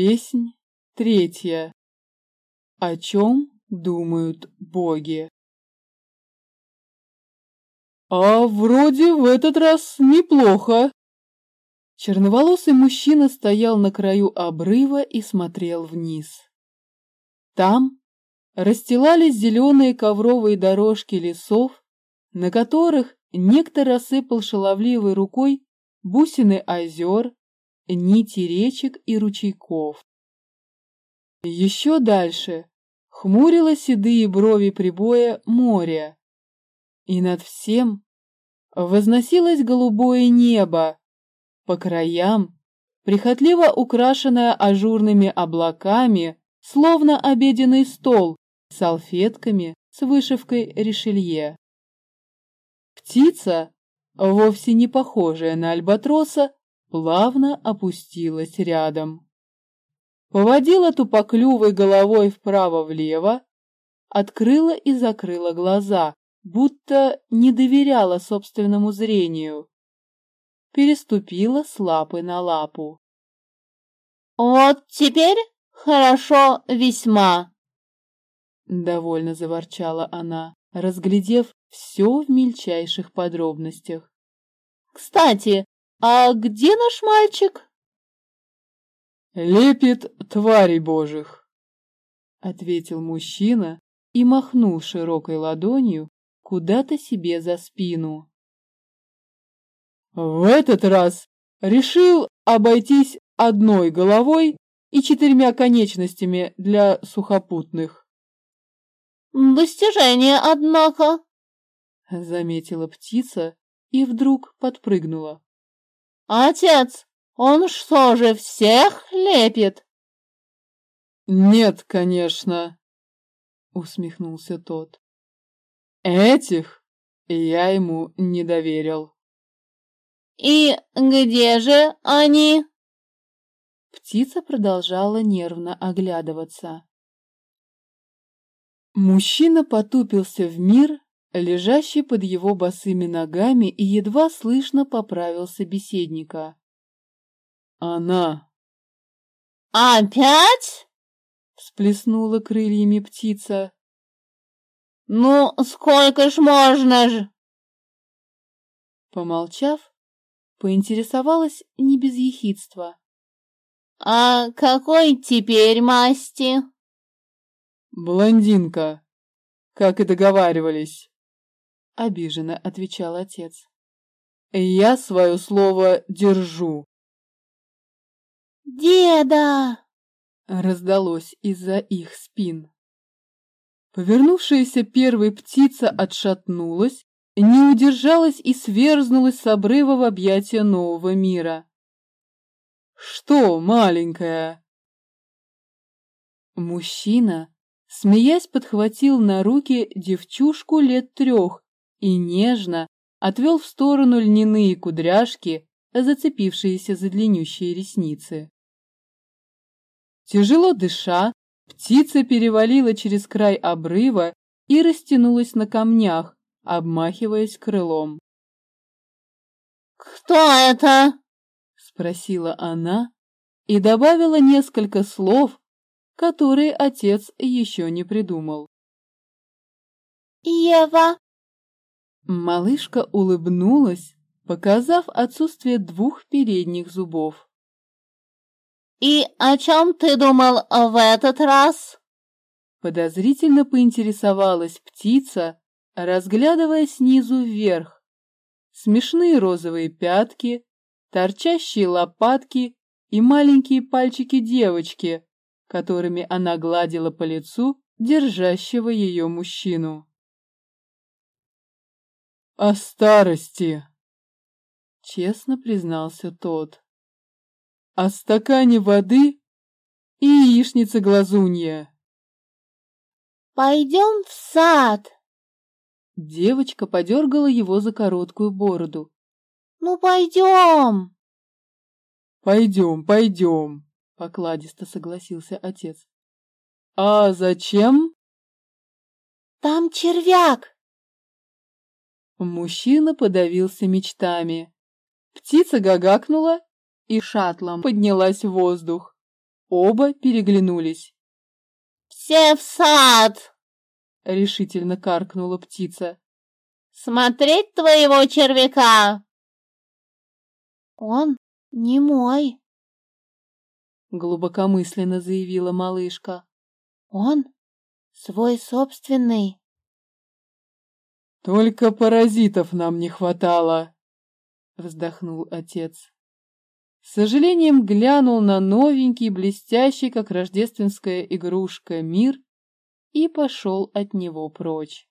Песнь третья. О чем думают боги? А вроде в этот раз неплохо. Черноволосый мужчина стоял на краю обрыва и смотрел вниз. Там расстилались зеленые ковровые дорожки лесов, на которых некто рассыпал шаловливой рукой бусины озер, нити речек и ручейков. Еще дальше хмурило седые брови прибоя море, и над всем возносилось голубое небо, по краям, прихотливо украшенное ажурными облаками, словно обеденный стол, салфетками с вышивкой решелье. Птица, вовсе не похожая на альбатроса, плавно опустилась рядом. Поводила тупоклювой головой вправо-влево, открыла и закрыла глаза, будто не доверяла собственному зрению. Переступила с лапы на лапу. «Вот теперь хорошо весьма!» Довольно заворчала она, разглядев все в мельчайших подробностях. «Кстати, а где наш мальчик?» «Лепит твари божих», — ответил мужчина и махнул широкой ладонью куда-то себе за спину. В этот раз решил обойтись одной головой и четырьмя конечностями для сухопутных. «Достижение, однако», — заметила птица и вдруг подпрыгнула. «Отец, он что же всех лепит?» «Нет, конечно», — усмехнулся тот. «Этих я ему не доверил». «И где же они?» Птица продолжала нервно оглядываться. Мужчина потупился в мир, лежащий под его босыми ногами, и едва слышно поправил собеседника. «Она!» «Опять?» — всплеснула крыльями птица. «Ну, сколько ж можно ж?» Помолчав, поинтересовалась не без ехидства. «А какой теперь масти?» «Блондинка, как и договаривались», — обиженно отвечал отец. «Я свое слово держу». «Деда!» — раздалось из-за их спин. Повернувшаяся первой птица отшатнулась, не удержалась и сверзнулась с обрыва в объятия нового мира. «Что, маленькая?» Мужчина смеясь, подхватил на руки девчушку лет трех и нежно отвел в сторону льняные кудряшки, зацепившиеся за длиннющие ресницы. Тяжело дыша, птица перевалила через край обрыва и растянулась на камнях, обмахиваясь крылом. «Кто это?» — спросила она и добавила несколько слов, которые отец еще не придумал. «Ева!» Малышка улыбнулась, показав отсутствие двух передних зубов. «И о чем ты думал в этот раз?» Подозрительно поинтересовалась птица, разглядывая снизу вверх. Смешные розовые пятки, торчащие лопатки и маленькие пальчики девочки, которыми она гладила по лицу держащего ее мужчину. «О старости!» — честно признался тот. «О стакане воды и яичнице глазунья!» «Пойдем в сад!» Девочка подергала его за короткую бороду. «Ну, пойдем!» «Пойдем, пойдем!» покладисто согласился отец. А зачем? Там червяк. Мужчина подавился мечтами. Птица гагакнула и шатлом поднялась в воздух. Оба переглянулись. «Все в сад!» — решительно каркнула птица. «Смотреть твоего червяка!» «Он не мой!» — глубокомысленно заявила малышка. «Он свой собственный!» «Только паразитов нам не хватало!» — вздохнул отец. С сожалением глянул на новенький, блестящий, как рождественская игрушка, мир и пошел от него прочь.